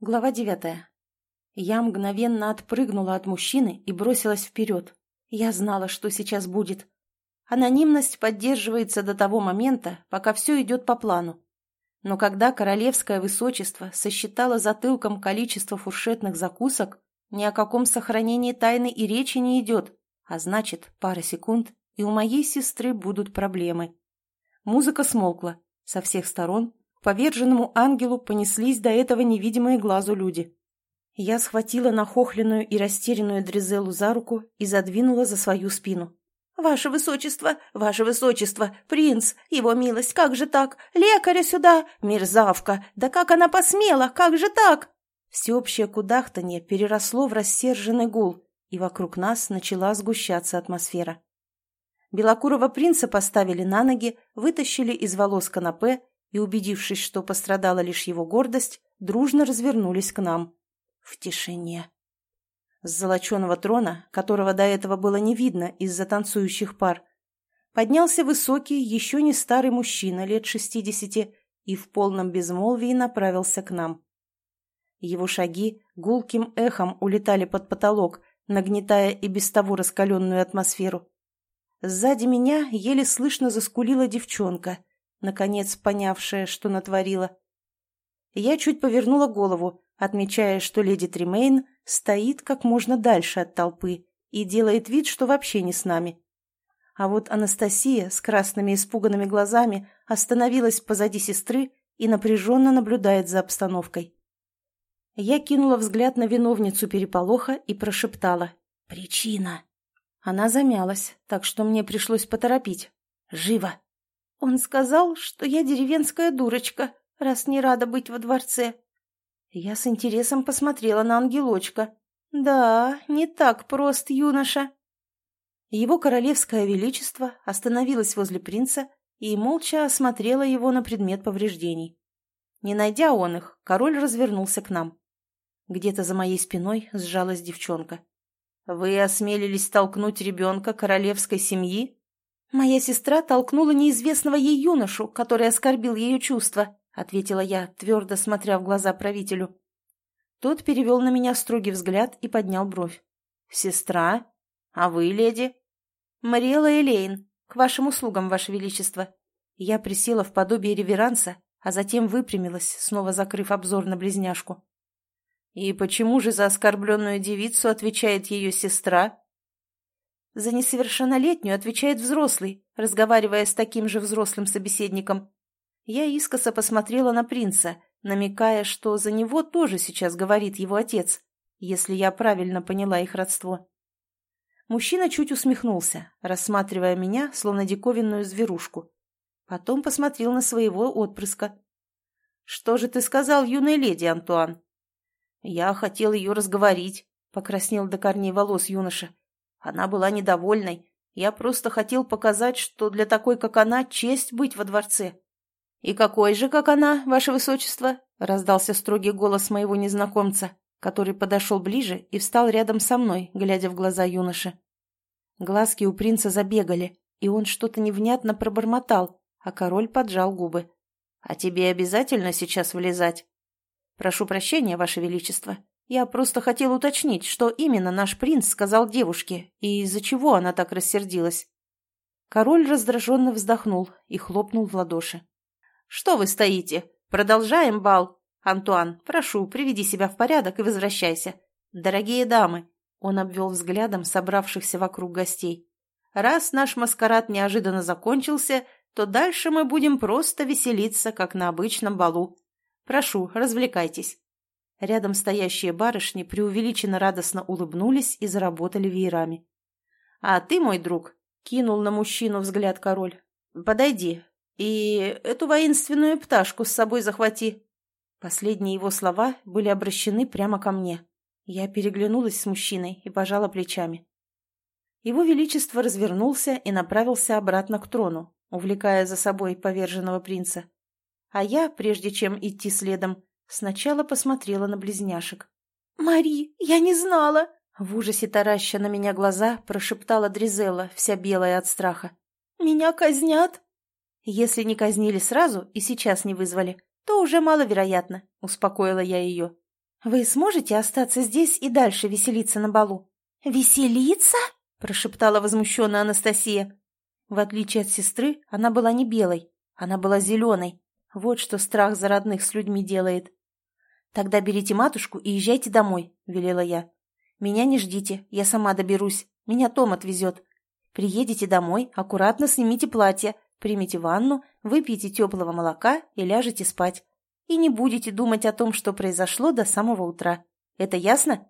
Глава девятая. Я мгновенно отпрыгнула от мужчины и бросилась вперед. Я знала, что сейчас будет. Анонимность поддерживается до того момента, пока все идет по плану. Но когда королевское высочество сосчитало затылком количество фуршетных закусок, ни о каком сохранении тайны и речи не идет, а значит, пара секунд, и у моей сестры будут проблемы. Музыка смолкла. Со всех сторон поверженному ангелу понеслись до этого невидимые глазу люди. Я схватила нахохленную и растерянную Дризелу за руку и задвинула за свою спину. «Ваше высочество! Ваше высочество! Принц! Его милость! Как же так? Лекаря сюда! Мерзавка! Да как она посмела? Как же так?» Всеобщее кудахтанье переросло в рассерженный гул, и вокруг нас начала сгущаться атмосфера. Белокурого принца поставили на ноги, вытащили из волос канапе и, убедившись, что пострадала лишь его гордость, дружно развернулись к нам. В тишине. С золоченого трона, которого до этого было не видно из-за танцующих пар, поднялся высокий, еще не старый мужчина лет шестидесяти и в полном безмолвии направился к нам. Его шаги гулким эхом улетали под потолок, нагнетая и без того раскаленную атмосферу. Сзади меня еле слышно заскулила девчонка, наконец понявшая, что натворила. Я чуть повернула голову, отмечая, что леди Тримейн стоит как можно дальше от толпы и делает вид, что вообще не с нами. А вот Анастасия с красными испуганными глазами остановилась позади сестры и напряженно наблюдает за обстановкой. Я кинула взгляд на виновницу переполоха и прошептала «Причина». Она замялась, так что мне пришлось поторопить. «Живо!» Он сказал, что я деревенская дурочка, раз не рада быть во дворце. Я с интересом посмотрела на ангелочка. Да, не так прост юноша. Его королевское величество остановилось возле принца и молча осмотрела его на предмет повреждений. Не найдя он их, король развернулся к нам. Где-то за моей спиной сжалась девчонка. «Вы осмелились толкнуть ребенка королевской семьи?» «Моя сестра толкнула неизвестного ей юношу, который оскорбил ее чувства», — ответила я, твердо смотря в глаза правителю. Тот перевел на меня строгий взгляд и поднял бровь. «Сестра? А вы, леди?» «Мариэла Элейн, к вашим услугам, ваше величество». Я присела в подобие реверанса, а затем выпрямилась, снова закрыв обзор на близняшку. И почему же за оскорбленную девицу отвечает ее сестра? За несовершеннолетнюю отвечает взрослый, разговаривая с таким же взрослым собеседником. Я искоса посмотрела на принца, намекая, что за него тоже сейчас говорит его отец, если я правильно поняла их родство. Мужчина чуть усмехнулся, рассматривая меня, словно диковинную зверушку. Потом посмотрел на своего отпрыска. «Что же ты сказал, юная леди, Антуан?» «Я хотел ее разговорить», — покраснел до корней волос юноша. Она была недовольной. Я просто хотел показать, что для такой, как она, честь быть во дворце. «И какой же, как она, ваше высочество?» — раздался строгий голос моего незнакомца, который подошел ближе и встал рядом со мной, глядя в глаза юноши. Глазки у принца забегали, и он что-то невнятно пробормотал, а король поджал губы. «А тебе обязательно сейчас влезать?» «Прошу прощения, Ваше Величество. Я просто хотел уточнить, что именно наш принц сказал девушке и из-за чего она так рассердилась». Король раздраженно вздохнул и хлопнул в ладоши. «Что вы стоите? Продолжаем бал. Антуан, прошу, приведи себя в порядок и возвращайся. Дорогие дамы!» Он обвел взглядом собравшихся вокруг гостей. «Раз наш маскарад неожиданно закончился, то дальше мы будем просто веселиться, как на обычном балу. Прошу, развлекайтесь». Рядом стоящие барышни преувеличенно радостно улыбнулись и заработали веерами. «А ты, мой друг», — кинул на мужчину взгляд король, — «подойди и эту воинственную пташку с собой захвати». Последние его слова были обращены прямо ко мне. Я переглянулась с мужчиной и пожала плечами. Его Величество развернулся и направился обратно к трону, увлекая за собой поверженного принца. А я, прежде чем идти следом, сначала посмотрела на близняшек. «Мари, я не знала!» В ужасе тараща на меня глаза прошептала Дризелла, вся белая от страха. «Меня казнят?» «Если не казнили сразу и сейчас не вызвали, то уже маловероятно», — успокоила я ее. «Вы сможете остаться здесь и дальше веселиться на балу?» «Веселиться?» – прошептала возмущенная Анастасия. В отличие от сестры, она была не белой, она была зеленой. Вот что страх за родных с людьми делает. «Тогда берите матушку и езжайте домой», – велела я. «Меня не ждите, я сама доберусь. Меня Том отвезет. Приедете домой, аккуратно снимите платье, примите ванну, выпьете теплого молока и ляжете спать. И не будете думать о том, что произошло до самого утра. Это ясно?»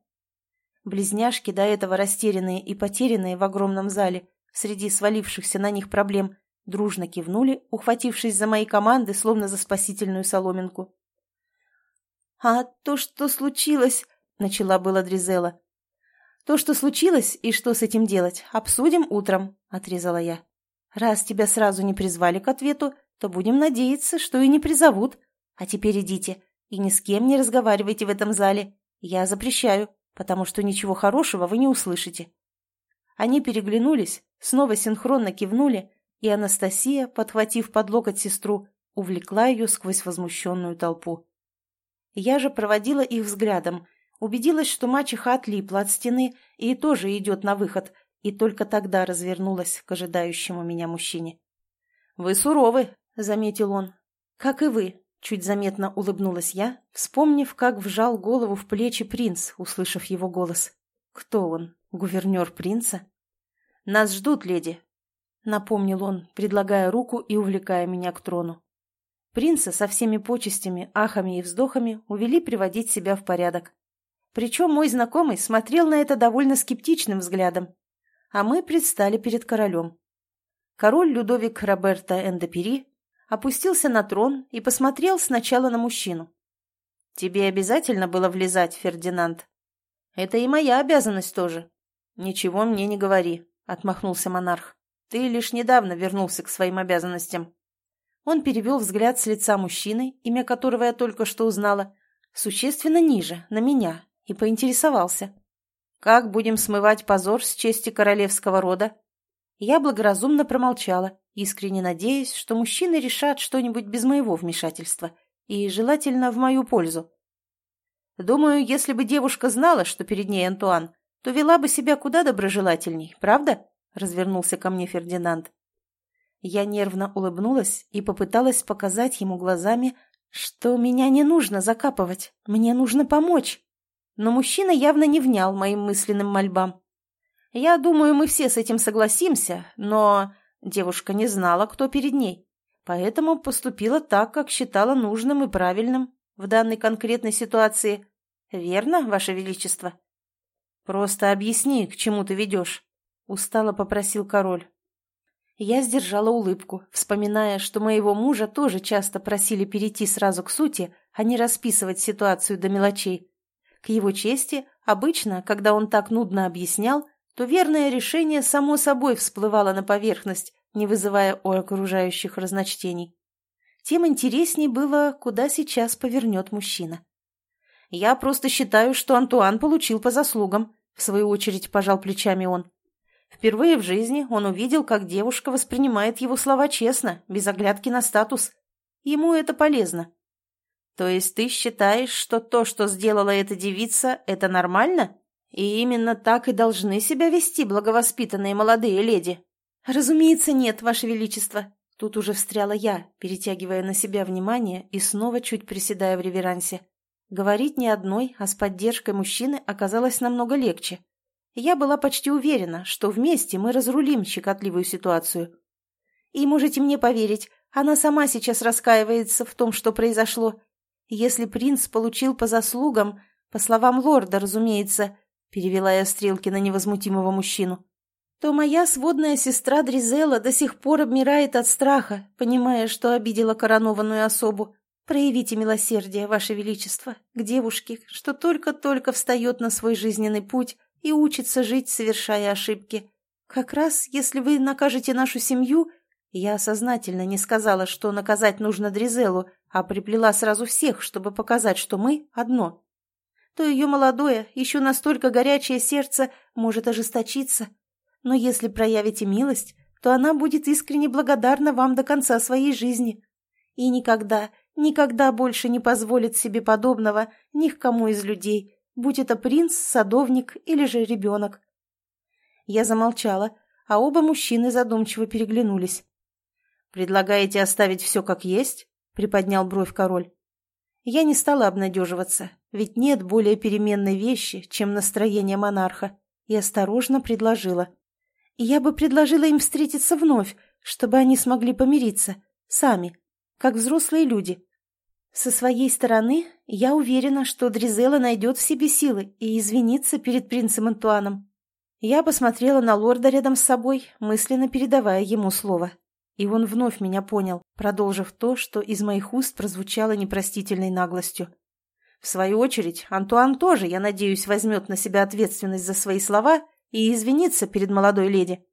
Близняшки, до этого растерянные и потерянные в огромном зале, среди свалившихся на них проблем, дружно кивнули, ухватившись за мои команды, словно за спасительную соломинку. «А то, что случилось...» — начала была Дризела. «То, что случилось и что с этим делать, обсудим утром», — отрезала я. «Раз тебя сразу не призвали к ответу, то будем надеяться, что и не призовут. А теперь идите и ни с кем не разговаривайте в этом зале. Я запрещаю, потому что ничего хорошего вы не услышите». Они переглянулись, снова синхронно кивнули, и Анастасия, подхватив под локоть сестру, увлекла ее сквозь возмущенную толпу. Я же проводила их взглядом, убедилась, что мачеха отлипла от стены и тоже идет на выход, и только тогда развернулась к ожидающему меня мужчине. «Вы суровы», — заметил он. «Как и вы», — чуть заметно улыбнулась я, вспомнив, как вжал голову в плечи принц, услышав его голос. «Кто он? Гувернер принца?» «Нас ждут, леди», — напомнил он, предлагая руку и увлекая меня к трону. Принца со всеми почестями, ахами и вздохами увели приводить себя в порядок. Причем мой знакомый смотрел на это довольно скептичным взглядом. А мы предстали перед королем. Король Людовик Роберто Эндопери опустился на трон и посмотрел сначала на мужчину. «Тебе обязательно было влезать, Фердинанд?» «Это и моя обязанность тоже». «Ничего мне не говори», — отмахнулся монарх. «Ты лишь недавно вернулся к своим обязанностям. Он перевел взгляд с лица мужчины, имя которого я только что узнала, существенно ниже, на меня, и поинтересовался. «Как будем смывать позор с чести королевского рода?» Я благоразумно промолчала, искренне надеясь, что мужчины решат что-нибудь без моего вмешательства, и желательно в мою пользу. Думаю, если бы девушка знала, что перед ней Антуан, то вела бы себя куда доброжелательней, правда? Развернулся ко мне Фердинанд. Я нервно улыбнулась и попыталась показать ему глазами, что меня не нужно закапывать, мне нужно помочь. Но мужчина явно не внял моим мысленным мольбам. Я думаю, мы все с этим согласимся, но девушка не знала, кто перед ней, поэтому поступила так, как считала нужным и правильным в данной конкретной ситуации. Верно, Ваше Величество? Просто объясни, к чему ты ведешь, — устало попросил король. Я сдержала улыбку, вспоминая, что моего мужа тоже часто просили перейти сразу к сути, а не расписывать ситуацию до мелочей. К его чести, обычно, когда он так нудно объяснял, то верное решение само собой всплывало на поверхность, не вызывая у окружающих разночтений. Тем интересней было, куда сейчас повернет мужчина. «Я просто считаю, что Антуан получил по заслугам», — в свою очередь пожал плечами он. Впервые в жизни он увидел, как девушка воспринимает его слова честно, без оглядки на статус. Ему это полезно. То есть ты считаешь, что то, что сделала эта девица, это нормально? И именно так и должны себя вести благовоспитанные молодые леди? Разумеется, нет, Ваше Величество. Тут уже встряла я, перетягивая на себя внимание и снова чуть приседая в реверансе. Говорить не одной, а с поддержкой мужчины оказалось намного легче. Я была почти уверена, что вместе мы разрулим щекотливую ситуацию. И можете мне поверить, она сама сейчас раскаивается в том, что произошло. Если принц получил по заслугам, по словам лорда, разумеется, перевела я стрелки на невозмутимого мужчину, то моя сводная сестра Дризела до сих пор обмирает от страха, понимая, что обидела коронованную особу. Проявите милосердие, Ваше Величество, к девушке, что только-только встает на свой жизненный путь и учится жить, совершая ошибки. Как раз, если вы накажете нашу семью, я сознательно не сказала, что наказать нужно Дризелу, а приплела сразу всех, чтобы показать, что мы одно, то ее молодое, еще настолько горячее сердце может ожесточиться. Но если проявите милость, то она будет искренне благодарна вам до конца своей жизни. И никогда, никогда больше не позволит себе подобного ни к кому из людей, будь это принц, садовник или же ребенок. Я замолчала, а оба мужчины задумчиво переглянулись. «Предлагаете оставить все как есть?» — приподнял бровь король. Я не стала обнадеживаться, ведь нет более переменной вещи, чем настроение монарха, и осторожно предложила. Я бы предложила им встретиться вновь, чтобы они смогли помириться, сами, как взрослые люди. Со своей стороны, я уверена, что Дризела найдет в себе силы и извинится перед принцем Антуаном. Я посмотрела на лорда рядом с собой, мысленно передавая ему слово. И он вновь меня понял, продолжив то, что из моих уст прозвучало непростительной наглостью. В свою очередь, Антуан тоже, я надеюсь, возьмет на себя ответственность за свои слова и извиниться перед молодой леди.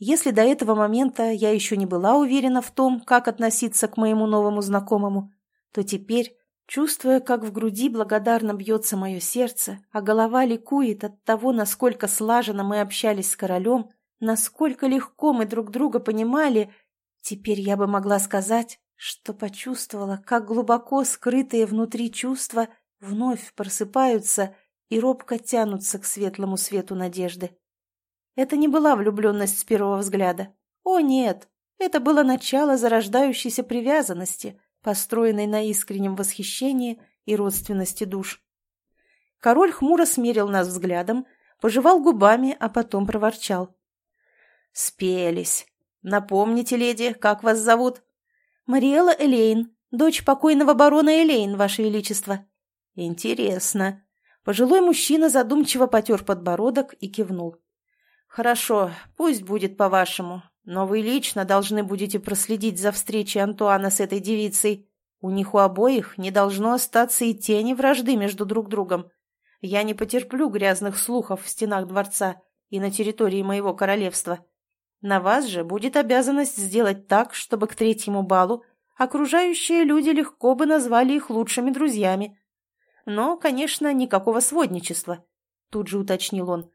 Если до этого момента я еще не была уверена в том, как относиться к моему новому знакомому, то теперь, чувствуя, как в груди благодарно бьется мое сердце, а голова ликует от того, насколько слаженно мы общались с королем, насколько легко мы друг друга понимали, теперь я бы могла сказать, что почувствовала, как глубоко скрытые внутри чувства вновь просыпаются и робко тянутся к светлому свету надежды. Это не была влюбленность с первого взгляда. О, нет! Это было начало зарождающейся привязанности, построенной на искреннем восхищении и родственности душ. Король хмуро смерил нас взглядом, пожевал губами, а потом проворчал. «Спелись. Напомните, леди, как вас зовут?» «Мариэла Элейн, дочь покойного барона Элейн, ваше величество». «Интересно. Пожилой мужчина задумчиво потер подбородок и кивнул. «Хорошо, пусть будет по-вашему, но вы лично должны будете проследить за встречей Антуана с этой девицей. У них у обоих не должно остаться и тени вражды между друг другом. Я не потерплю грязных слухов в стенах дворца и на территории моего королевства. На вас же будет обязанность сделать так, чтобы к третьему балу окружающие люди легко бы назвали их лучшими друзьями. Но, конечно, никакого сводничества, тут же уточнил он.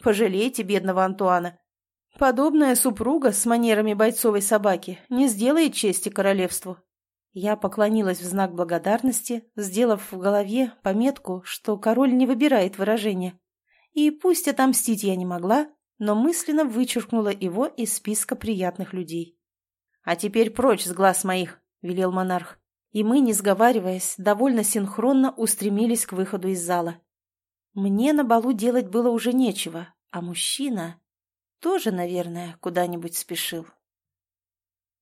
Пожалейте бедного Антуана. Подобная супруга с манерами бойцовой собаки не сделает чести королевству. Я поклонилась в знак благодарности, сделав в голове пометку, что король не выбирает выражения. И пусть отомстить я не могла, но мысленно вычеркнула его из списка приятных людей. «А теперь прочь с глаз моих», — велел монарх и мы, не сговариваясь, довольно синхронно устремились к выходу из зала. Мне на балу делать было уже нечего, а мужчина тоже, наверное, куда-нибудь спешил.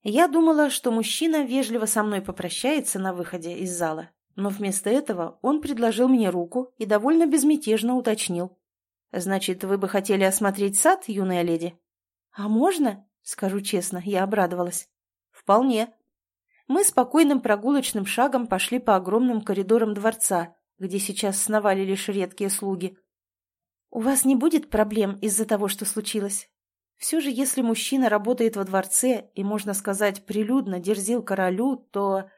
Я думала, что мужчина вежливо со мной попрощается на выходе из зала, но вместо этого он предложил мне руку и довольно безмятежно уточнил. «Значит, вы бы хотели осмотреть сад, юная леди?» «А можно?» — скажу честно, я обрадовалась. «Вполне», мы спокойным прогулочным шагом пошли по огромным коридорам дворца, где сейчас сновали лишь редкие слуги. «У вас не будет проблем из-за того, что случилось?» Все же, если мужчина работает во дворце и, можно сказать, прилюдно дерзил королю, то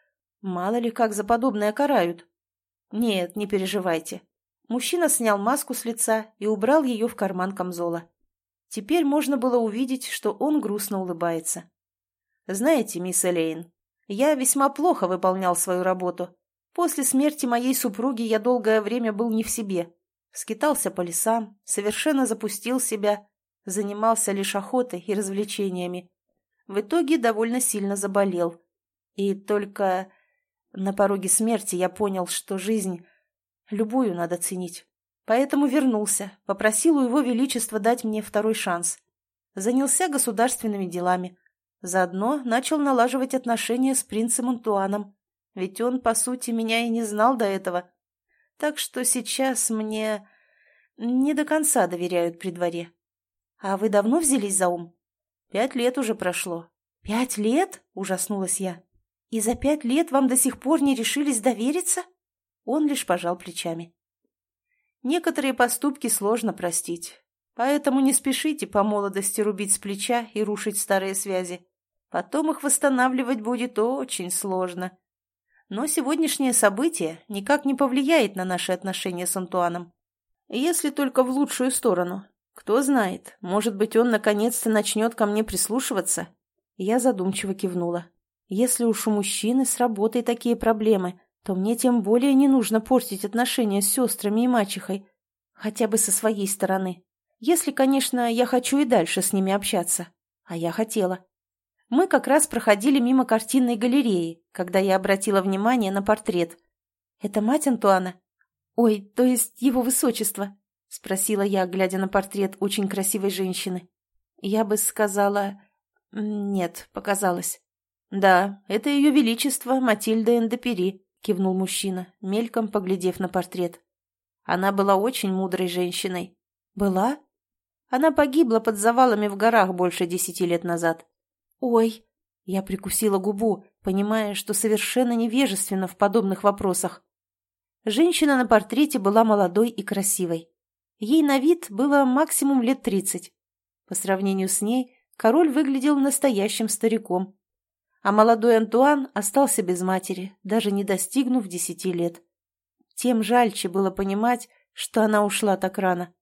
мало ли как за подобное карают. Нет, не переживайте. Мужчина снял маску с лица и убрал ее в карман камзола. Теперь можно было увидеть, что он грустно улыбается. «Знаете, мисс Элейн, я весьма плохо выполнял свою работу. После смерти моей супруги я долгое время был не в себе. Скитался по лесам, совершенно запустил себя, занимался лишь охотой и развлечениями. В итоге довольно сильно заболел. И только на пороге смерти я понял, что жизнь любую надо ценить. Поэтому вернулся, попросил у его величества дать мне второй шанс. Занялся государственными делами, Заодно начал налаживать отношения с принцем Антуаном, ведь он, по сути, меня и не знал до этого. Так что сейчас мне не до конца доверяют при дворе. А вы давно взялись за ум? Пять лет уже прошло. Пять лет? Ужаснулась я. И за пять лет вам до сих пор не решились довериться? Он лишь пожал плечами. Некоторые поступки сложно простить, поэтому не спешите по молодости рубить с плеча и рушить старые связи. Потом их восстанавливать будет очень сложно. Но сегодняшнее событие никак не повлияет на наши отношения с Антуаном. Если только в лучшую сторону. Кто знает, может быть, он наконец-то начнет ко мне прислушиваться. Я задумчиво кивнула. Если уж у мужчины с работой такие проблемы, то мне тем более не нужно портить отношения с сестрами и мачехой, хотя бы со своей стороны. Если, конечно, я хочу и дальше с ними общаться. А я хотела. Мы как раз проходили мимо картинной галереи, когда я обратила внимание на портрет. «Это мать Антуана?» «Ой, то есть его высочество?» — спросила я, глядя на портрет очень красивой женщины. Я бы сказала... Нет, показалось. «Да, это ее величество Матильда Эндепери», — кивнул мужчина, мельком поглядев на портрет. Она была очень мудрой женщиной. «Была?» Она погибла под завалами в горах больше десяти лет назад. «Ой!» Я прикусила губу, понимая, что совершенно невежественно в подобных вопросах. Женщина на портрете была молодой и красивой. Ей на вид было максимум лет тридцать. По сравнению с ней, король выглядел настоящим стариком. А молодой Антуан остался без матери, даже не достигнув десяти лет. Тем жальче было понимать, что она ушла так рано.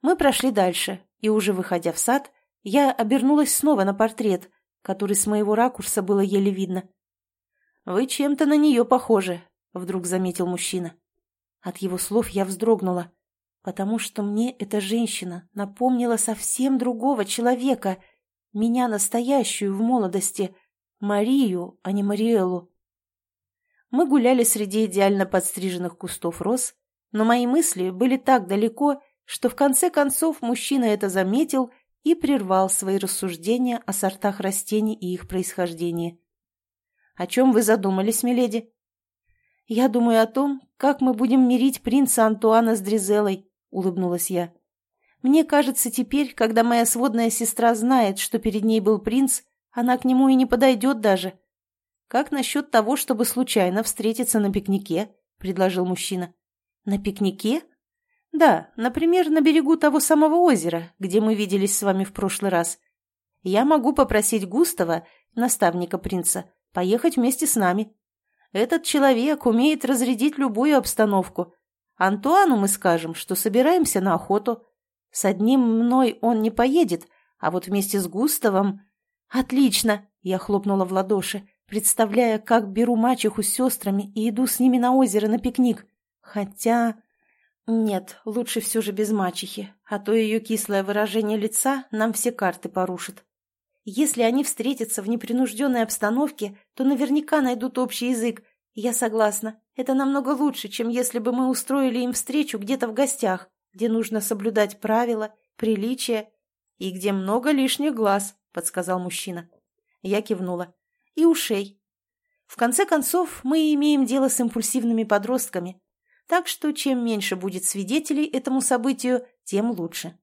Мы прошли дальше, и уже выходя в сад, я обернулась снова на портрет, который с моего ракурса было еле видно. «Вы чем-то на нее похожи», — вдруг заметил мужчина. От его слов я вздрогнула, потому что мне эта женщина напомнила совсем другого человека, меня настоящую в молодости, Марию, а не Мариэлу. Мы гуляли среди идеально подстриженных кустов роз, но мои мысли были так далеко, что в конце концов мужчина это заметил и прервал свои рассуждения о сортах растений и их происхождении. «О чем вы задумались, миледи?» «Я думаю о том, как мы будем мирить принца Антуана с Дризелой», — улыбнулась я. «Мне кажется, теперь, когда моя сводная сестра знает, что перед ней был принц, она к нему и не подойдет даже. «Как насчет того, чтобы случайно встретиться на пикнике?» – предложил мужчина. «На пикнике?» «Да, например, на берегу того самого озера, где мы виделись с вами в прошлый раз. Я могу попросить Густава, наставника принца, поехать вместе с нами. Этот человек умеет разрядить любую обстановку. Антуану мы скажем, что собираемся на охоту. С одним мной он не поедет, а вот вместе с Густавом...» «Отлично!» – я хлопнула в ладоши представляя, как беру мачеху с сестрами и иду с ними на озеро на пикник. Хотя... Нет, лучше все же без мачехи, а то ее кислое выражение лица нам все карты порушит. Если они встретятся в непринужденной обстановке, то наверняка найдут общий язык. Я согласна. Это намного лучше, чем если бы мы устроили им встречу где-то в гостях, где нужно соблюдать правила, приличия и где много лишних глаз, подсказал мужчина. Я кивнула и ушей. В конце концов, мы имеем дело с импульсивными подростками, так что чем меньше будет свидетелей этому событию, тем лучше.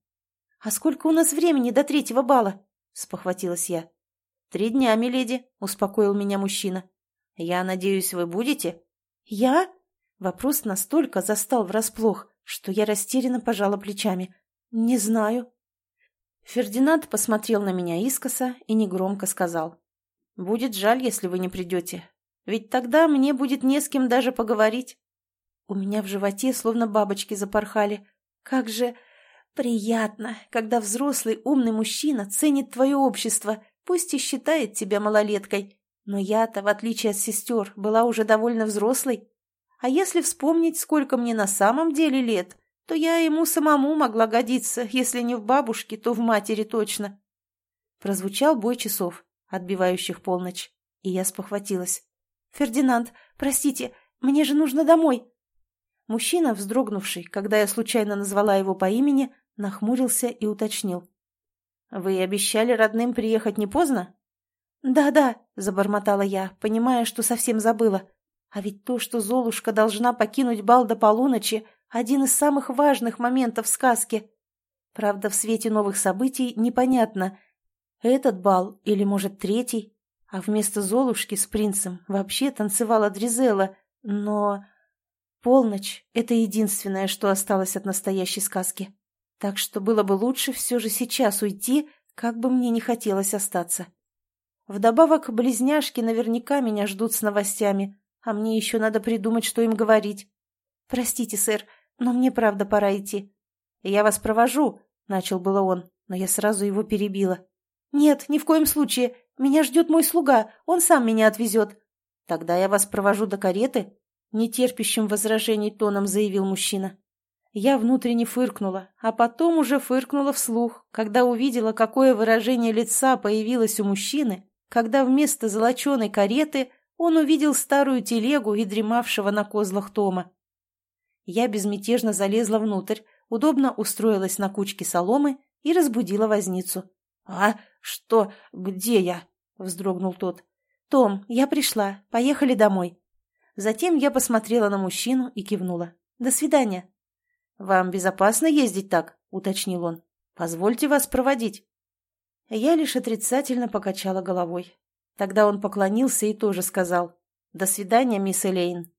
«А сколько у нас времени до третьего бала?» – спохватилась я. «Три дня, миледи», – успокоил меня мужчина. «Я надеюсь, вы будете?» «Я?» Вопрос настолько застал врасплох, что я растерянно пожала плечами. «Не знаю». Фердинанд посмотрел на меня искоса и негромко сказал. Будет жаль, если вы не придете. Ведь тогда мне будет не с кем даже поговорить. У меня в животе словно бабочки запорхали. Как же приятно, когда взрослый умный мужчина ценит твое общество, пусть и считает тебя малолеткой. Но я-то, в отличие от сестер, была уже довольно взрослой. А если вспомнить, сколько мне на самом деле лет, то я ему самому могла годиться, если не в бабушке, то в матери точно. Прозвучал бой часов отбивающих полночь, и я спохватилась. «Фердинанд, простите, мне же нужно домой!» Мужчина, вздрогнувший, когда я случайно назвала его по имени, нахмурился и уточнил. «Вы обещали родным приехать не поздно?» «Да-да», — забормотала я, понимая, что совсем забыла. «А ведь то, что Золушка должна покинуть бал до полуночи, один из самых важных моментов сказки. Правда, в свете новых событий непонятно, этот бал или, может, третий? А вместо Золушки с принцем вообще танцевала Дризела, но... Полночь — это единственное, что осталось от настоящей сказки. Так что было бы лучше все же сейчас уйти, как бы мне не хотелось остаться. Вдобавок, близняшки наверняка меня ждут с новостями, а мне еще надо придумать, что им говорить. «Простите, сэр, но мне правда пора идти». «Я вас провожу», — начал было он, но я сразу его перебила. «Нет, ни в коем случае. Меня ждет мой слуга, он сам меня отвезет». «Тогда я вас провожу до кареты», — нетерпящим возражений тоном заявил мужчина. Я внутренне фыркнула, а потом уже фыркнула вслух, когда увидела, какое выражение лица появилось у мужчины, когда вместо золоченой кареты он увидел старую телегу и дремавшего на козлах Тома. Я безмятежно залезла внутрь, удобно устроилась на кучке соломы и разбудила возницу. «А что? Где я?» — вздрогнул тот. «Том, я пришла. Поехали домой». Затем я посмотрела на мужчину и кивнула. «До свидания». «Вам безопасно ездить так?» — уточнил он. «Позвольте вас проводить». Я лишь отрицательно покачала головой. Тогда он поклонился и тоже сказал «До свидания, мисс Элейн».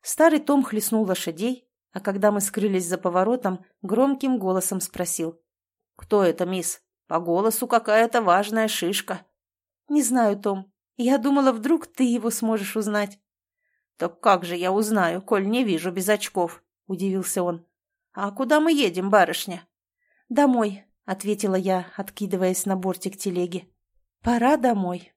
Старый Том хлестнул лошадей, а когда мы скрылись за поворотом, громким голосом спросил «Кто это, мисс? По голосу какая-то важная шишка». «Не знаю, Том. Я думала, вдруг ты его сможешь узнать». «Так как же я узнаю, коль не вижу без очков?» — удивился он. «А куда мы едем, барышня?» «Домой», — ответила я, откидываясь на бортик телеги. «Пора домой».